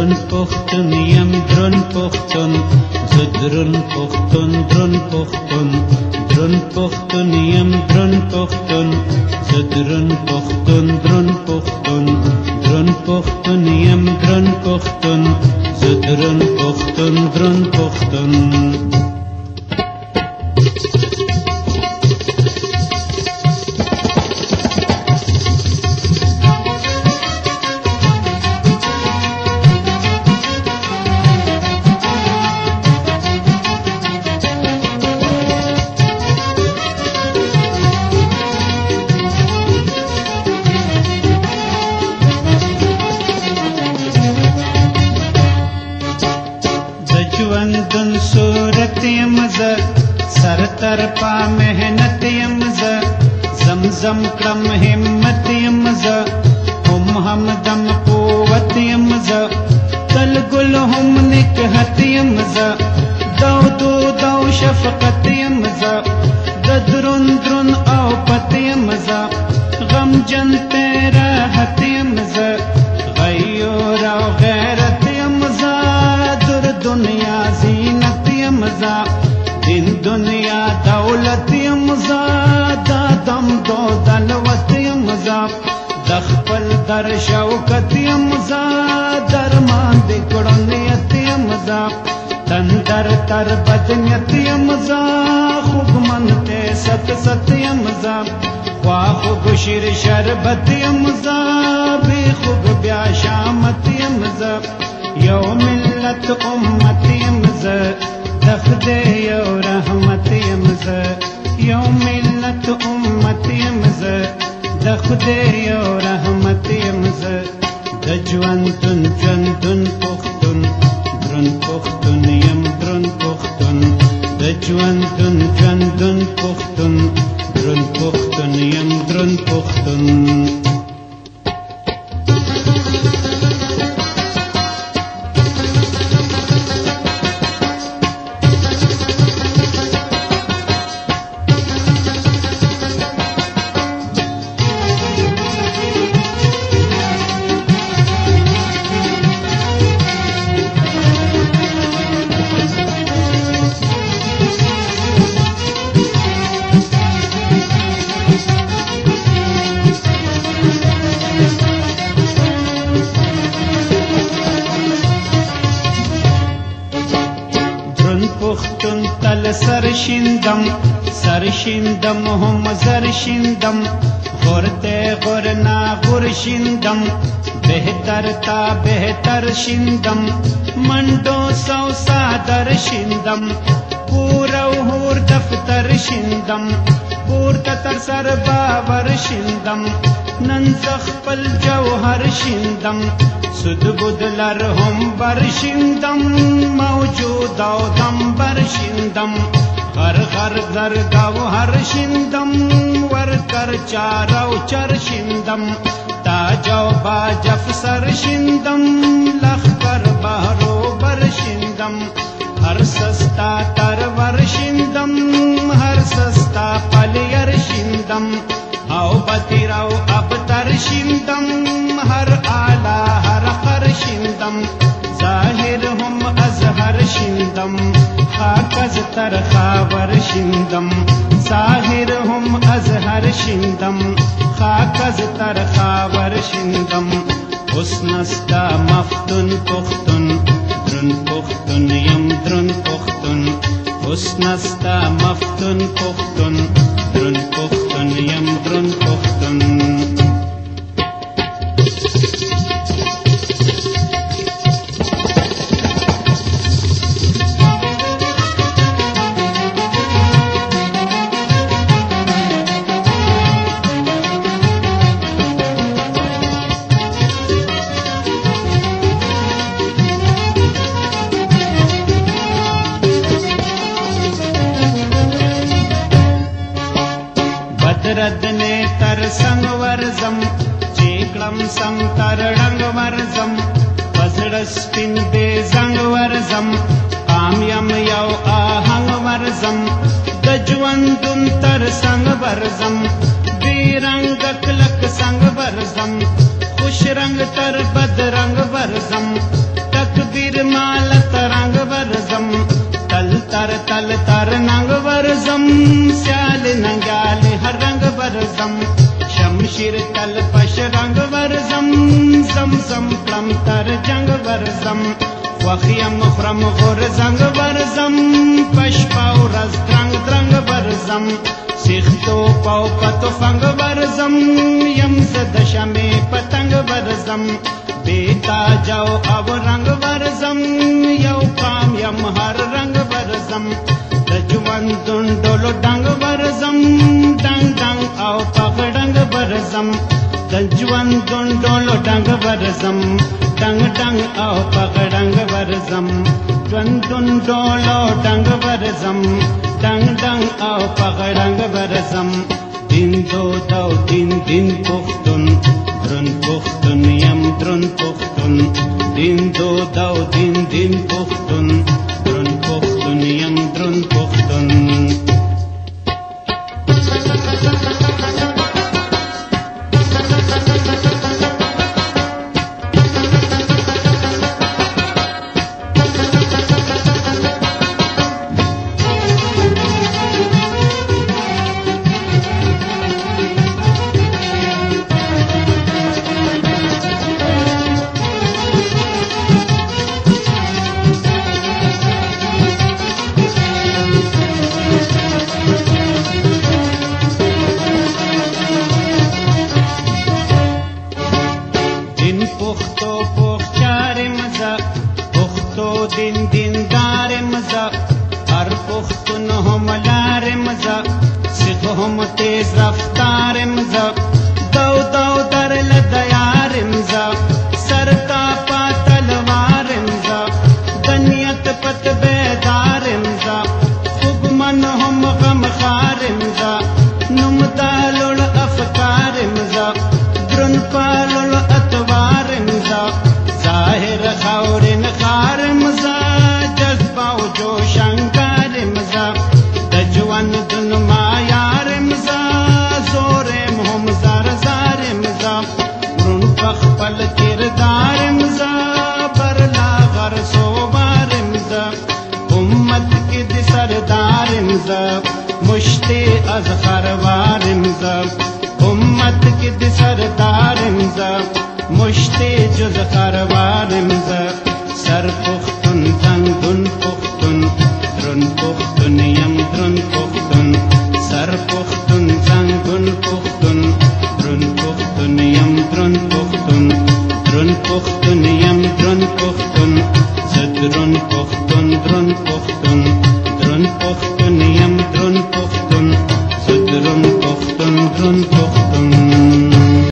drunpochten, jem drunpochten, ze drunpochten, drunpochten, drunpochten, jem drunpochten, ze drunpochten, drunpochten, drunpochten, jem drunpochten, ze drunpochten, drunpochten. drunpochten, drunpochten, drunpochten. मेहनत अमज सर तरफा मेहनत अमज जमजम क्रम हिम्मत हम हम दम कोवत अमज तल गुल हम निकहत दौ दो दौ शफकत अमज ददरुन द्रुन औपत अमज गम जन तेरा हत یم زا دا دم دو دل وست یم زا د خپل در شوکت یم زا درمان د کړنیت یم زا تندر تر بدنیت یم زا خوب من ته ست ست یم زا خوا خوب شیر شربت یم زا به خوب بیا شامت یم زا یو ملت امت یم زا تخده یو رحمت یم زا یو ملت امت مزه د خدای یو رحمت مزه د ژوندون ژوندون پختون درون پختون یم درون پختون د ژوندون ژوندون پختون درون پختون یم درون پختون شیندم سر شیندم هم زر شیندم غرته غرنا غر شیندم بهتر تا بهتر شیندم منډو سو سادر شیندم پور او هور دفتر شیندم پور تر سر باور شیندم نن خپل جوهر شیندم سود بود لر هم بر شیندم موجود او دم بر شیندم هر غر زرگاو هر شندم ور کر چاراو چر شندم تاجاو باجف سر شندم لخ کر بحرو بر شندم هر سستا تر ور شندم هر سستا پلیر شندم او بطیراو ابتر شندم هر آلا هر خر شندم तरखा वर् शिन्दम् साहिर हु अज हर् शिन्दम् काक तरखा वर्षिन्दम् उस्नस्त मफतन् पुख्न् दृन् पुख्यम् पुतन् उस्नस्त मफतन् पुख् दृन् पुख्तनयम् अधरदने तर संगवर्जम चेकलम संतर रंगवर्जम बजरस्पिंदे संगवर्जम आम्यम याव आहंगवर्जम दजुवं दुम तर संगवर्जम زمزم کلم تر جنگ ورزم وخیم خرم غرزنگ ورزم پشپا و رز درنگ درنگ ورزم سیختو پاو پتو فنگ ورزم یم زدشمی پتنگ ورزم بیتا جاو او رنگ ट्वन्तु वरसम् ट पकडङ्गो लोट वरसम् ट पकडङ्गीन दो तौ दिन दिन पुन् रुन् पुतु नियम्ृन् पुतुन् दिन दो तौ दिन दिन पुन् هر پختون هم لارم زا سیخ هم تیز رفتارم زا دو دو در لدیارم زا Ram